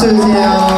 就是这样